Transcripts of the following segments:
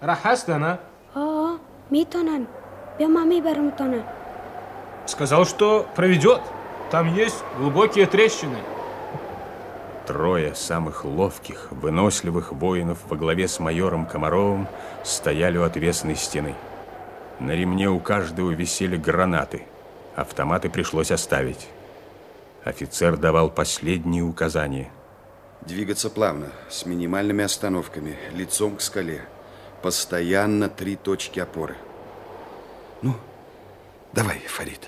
Рахастана О, Митонан. Бемами Бермтонан. сказал, что проведет. Там есть глубокие трещины. Трое самых ловких, выносливых воинов во главе с майором Комаровым стояли у отвесной стены. На ремне у каждого висели гранаты. Автоматы пришлось оставить. Офицер давал последние указания. Двигаться плавно, с минимальными остановками, лицом к скале. Постоянно три точки опоры. Ну, давай, Фарид.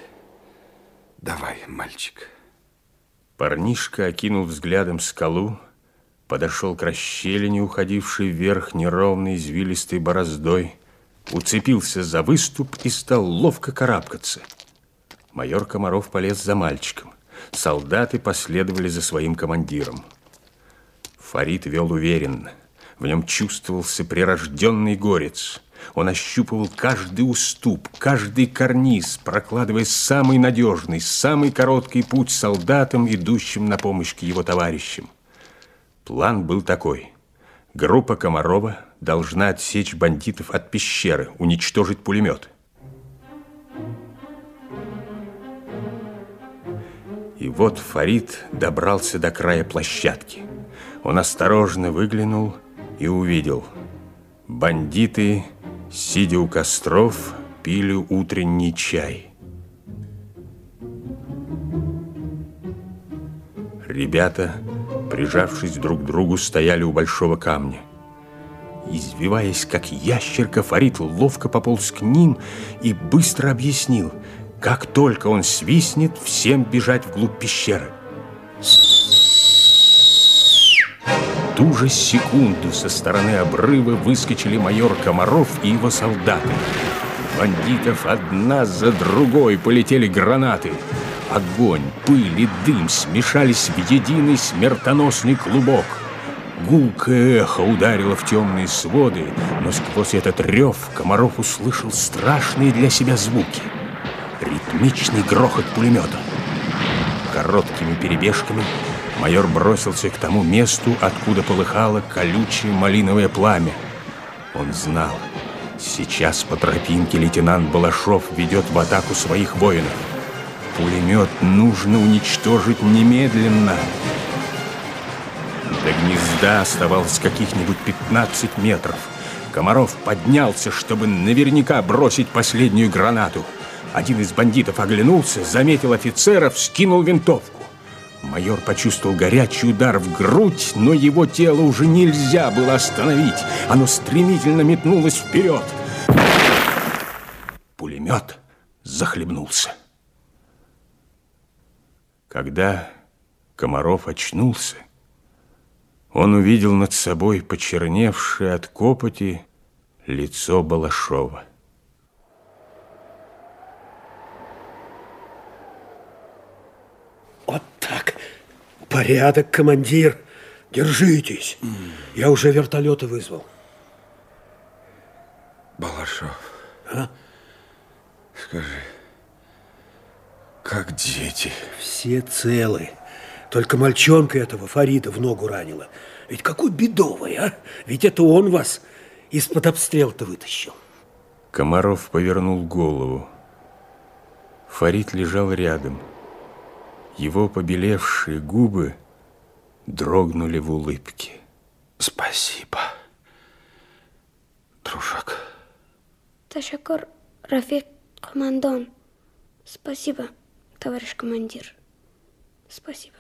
Давай, мальчик. Парнишка окинул взглядом скалу, подошел к расщелине, уходившей вверх неровной извилистой бороздой, уцепился за выступ и стал ловко карабкаться. Майор Комаров полез за мальчиком. Солдаты последовали за своим командиром. Фарид вел уверенно. В нем чувствовался прирожденный горец. Он ощупывал каждый уступ, каждый карниз, прокладывая самый надежный, самый короткий путь солдатам, идущим на помощь к его товарищам. План был такой. Группа Комарова должна отсечь бандитов от пещеры, уничтожить пулемет. И вот Фарид добрался до края площадки. Он осторожно выглянул и увидел. Бандиты, сидя у костров, пили утренний чай. Ребята, прижавшись друг к другу, стояли у большого камня. Извиваясь, как ящерка, Фарид ловко пополз к ним и быстро объяснил, как только он свистнет, всем бежать вглубь пещеры. Ту же секунду со стороны обрыва выскочили майор Комаров и его солдаты. Бандитов одна за другой полетели гранаты. Огонь, пыль и дым смешались в единый смертоносный клубок. Гулкое эхо ударило в темные своды, но сквозь этот рев Комаров услышал страшные для себя звуки. Ритмичный грохот пулемета. Короткими перебежками майор бросился к тому месту, откуда полыхало колючее малиновое пламя. Он знал, сейчас по тропинке лейтенант Балашов ведет в атаку своих воинов. Пулемет нужно уничтожить немедленно. До гнезда оставалось каких-нибудь 15 метров. Комаров поднялся, чтобы наверняка бросить последнюю гранату. Один из бандитов оглянулся, заметил офицера, вскинул винтовку. Майор почувствовал горячий удар в грудь, но его тело уже нельзя было остановить. Оно стремительно метнулось вперед. Пулемет захлебнулся. Когда Комаров очнулся, он увидел над собой почерневшее от копоти лицо Балашова. Вот так. Порядок, командир. Держитесь. Я уже вертолеты вызвал. Балашов. А? Скажи, как дети? Все целы. Только мальчонка этого Фарида в ногу ранила. Ведь какой бедовый, а? Ведь это он вас из-под обстрела-то вытащил. Комаров повернул голову. Фарид лежал рядом. Его побелевшие губы дрогнули в улыбке. Спасибо, дружок. Ташакур, Рафик, командон. Спасибо, товарищ командир. Спасибо.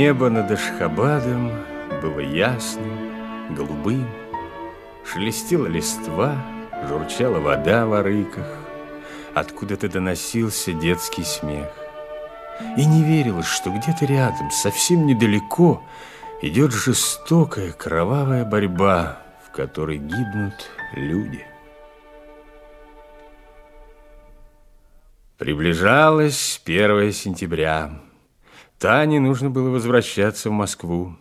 Небо над Ашхабадом было ясным, голубым. Шелестела листва, журчала вода в арыках. Откуда-то доносился детский смех. И не верилось, что где-то рядом, совсем недалеко, идет жестокая кровавая борьба, в которой гибнут люди. Приближалось 1 сентября. Тане нужно было возвращаться в Москву.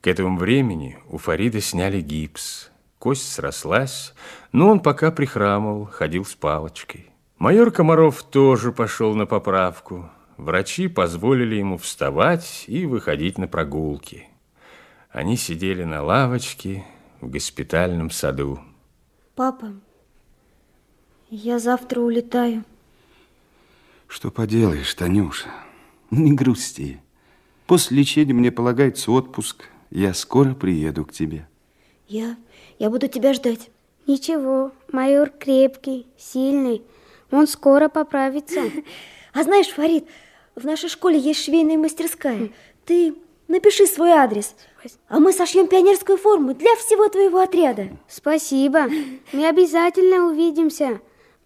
К этому времени у Фарида сняли гипс. Кость срослась, но он пока прихрамывал, ходил с палочкой. Майор Комаров тоже пошел на поправку. Врачи позволили ему вставать и выходить на прогулки. Они сидели на лавочке в госпитальном саду. Папа, я завтра улетаю. Что поделаешь, Танюша? Не грусти. После лечения мне полагается отпуск. Я скоро приеду к тебе. Я, я буду тебя ждать. Ничего, майор крепкий, сильный. Он скоро поправится. А знаешь, Фарид, в нашей школе есть швейная мастерская. Ты напиши свой адрес, а мы сошьем пионерскую форму для всего твоего отряда. Спасибо. Мы обязательно увидимся.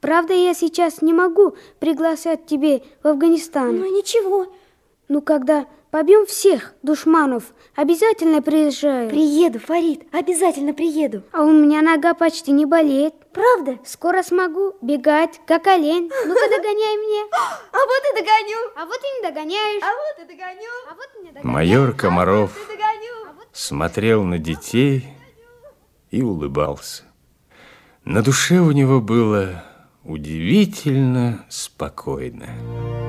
Правда, я сейчас не могу приглашать тебе в Афганистан. Ну ничего. Ну, когда побьем всех душманов, обязательно приезжаю. Приеду, Фарид, обязательно приеду. А у меня нога почти не болеет. Правда? Скоро смогу бегать, как олень. Ну-ка, догоняй мне. А вот и догоню. А вот и не догоняешь. А вот и догоню. А вот и не догоняешь. Майор Комаров И догоню. смотрел на детей и улыбался. На душе у него было удивительно спокойно.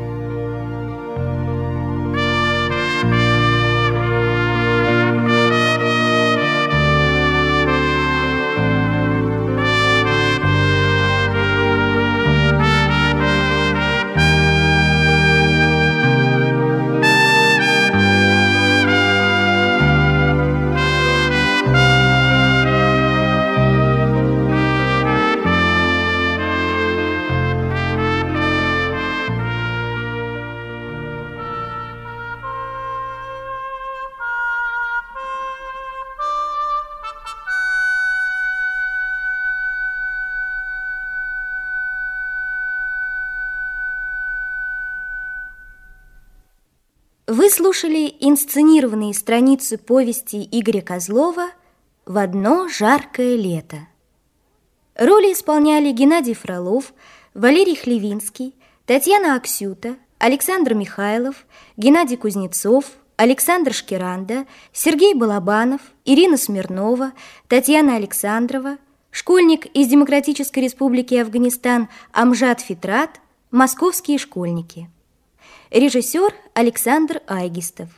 Вы слушали инсценированные страницы повести Игоря Козлова «В одно жаркое лето». Роли исполняли Геннадий Фролов, Валерий Хлевинский, Татьяна Аксюта, Александр Михайлов, Геннадий Кузнецов, Александр Шкиранда, Сергей Балабанов, Ирина Смирнова, Татьяна Александрова, школьник из Демократической Республики Афганистан Амжад Фитрат, московские школьники. Режиссер Александр Айгистов.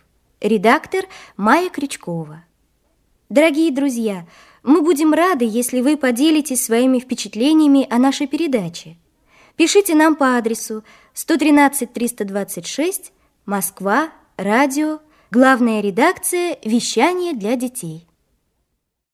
Редактор Майя Крючкова. Дорогие друзья, мы будем рады, если вы поделитесь своими впечатлениями о нашей передаче. Пишите нам по адресу 113 326, Москва, радио, главная редакция «Вещание для детей».